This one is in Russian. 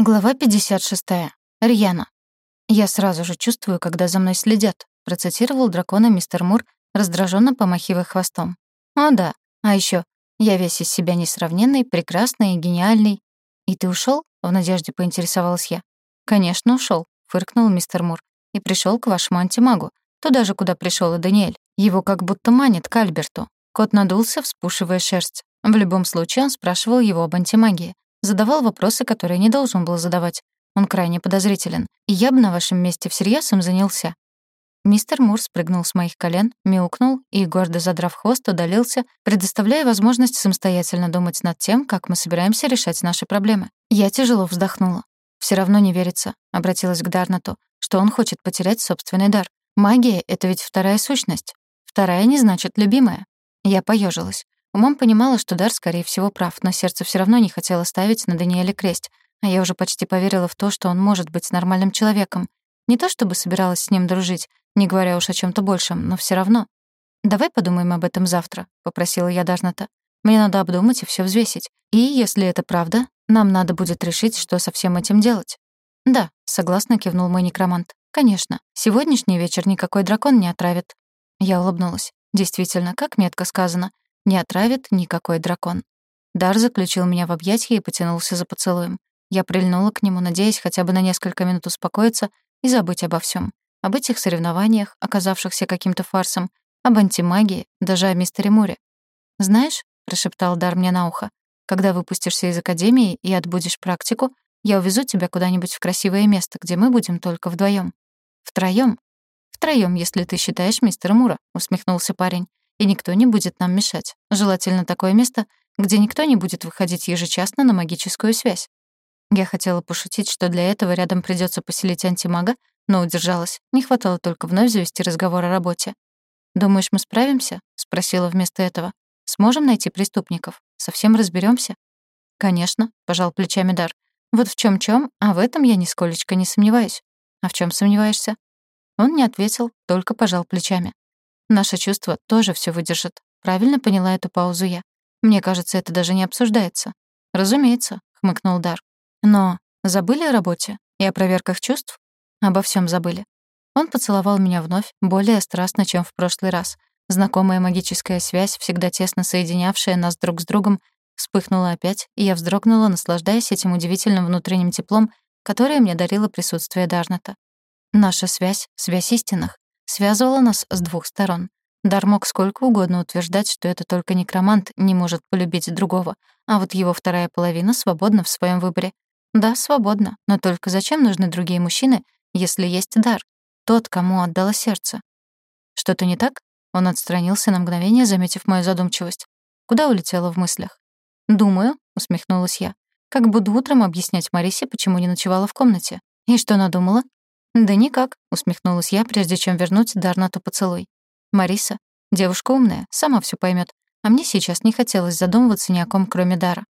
Глава 56. Рьяна. «Я сразу же чувствую, когда за мной следят», процитировал дракона мистер Мур, раздраженно помахивая хвостом. «О да, а еще я весь из себя несравненный, прекрасный и гениальный». «И ты ушел? в надежде поинтересовалась я. «Конечно, ушел, фыркнул мистер Мур. «И пришел к вашему антимагу. Туда же, куда пришел и Даниэль. Его как будто манит к Альберту». Кот надулся, вспушивая шерсть. В любом случае он спрашивал его об антимагии. Задавал вопросы, которые не должен был задавать. Он крайне подозрителен. И я бы на вашем месте всерьез им занялся. Мистер Мур спрыгнул с моих колен, мяукнул и, гордо задрав хвост, удалился, предоставляя возможность самостоятельно думать над тем, как мы собираемся решать наши проблемы. Я тяжело вздохнула. Все равно не верится», — обратилась к Дарнату, «что он хочет потерять собственный дар. Магия — это ведь вторая сущность. Вторая не значит любимая». Я поежилась. Умом понимала, что Дар, скорее всего, прав, но сердце все равно не хотело ставить на Даниэле крест, а я уже почти поверила в то, что он может быть нормальным человеком. Не то чтобы собиралась с ним дружить, не говоря уж о чем то большем, но все равно. «Давай подумаем об этом завтра», — попросила я Дарната. «Мне надо обдумать и все взвесить. И, если это правда, нам надо будет решить, что со всем этим делать». «Да», — согласно кивнул мой некромант. «Конечно. Сегодняшний вечер никакой дракон не отравит». Я улыбнулась. Действительно, как метко сказано не отравит никакой дракон. Дар заключил меня в объятья и потянулся за поцелуем. Я прильнула к нему, надеясь хотя бы на несколько минут успокоиться и забыть обо всем, Об этих соревнованиях, оказавшихся каким-то фарсом, об антимагии, даже о мистере Муре. «Знаешь», — прошептал Дар мне на ухо, «когда выпустишься из академии и отбудешь практику, я увезу тебя куда-нибудь в красивое место, где мы будем только вдвоем. Втроем. Втроем, если ты считаешь мистера Мура», — усмехнулся парень и никто не будет нам мешать. Желательно такое место, где никто не будет выходить ежечасно на магическую связь. Я хотела пошутить, что для этого рядом придется поселить антимага, но удержалась. Не хватало только вновь завести разговор о работе. «Думаешь, мы справимся?» — спросила вместо этого. «Сможем найти преступников? Совсем разберемся? «Конечно», — пожал плечами Дар. «Вот в чем чем, а в этом я нисколечко не сомневаюсь». «А в чем сомневаешься?» Он не ответил, только пожал плечами. Наше чувство тоже все выдержит. Правильно поняла эту паузу я. Мне кажется, это даже не обсуждается. Разумеется, хмыкнул Дар. Но забыли о работе и о проверках чувств? Обо всем забыли. Он поцеловал меня вновь, более страстно, чем в прошлый раз. Знакомая магическая связь, всегда тесно соединявшая нас друг с другом, вспыхнула опять, и я вздрогнула, наслаждаясь этим удивительным внутренним теплом, которое мне дарило присутствие Дарната. Наша связь — связь истинных связывала нас с двух сторон. Дар мог сколько угодно утверждать, что это только некромант не может полюбить другого, а вот его вторая половина свободна в своем выборе. Да, свободна, но только зачем нужны другие мужчины, если есть дар? Тот, кому отдало сердце. Что-то не так? Он отстранился на мгновение, заметив мою задумчивость. Куда улетела в мыслях? «Думаю», — усмехнулась я, «как буду утром объяснять Марисе, почему не ночевала в комнате. И что надумала? «Да никак», — усмехнулась я, прежде чем вернуть Дарнату поцелуй. «Мариса, девушка умная, сама все поймет, а мне сейчас не хотелось задумываться ни о ком, кроме Дара.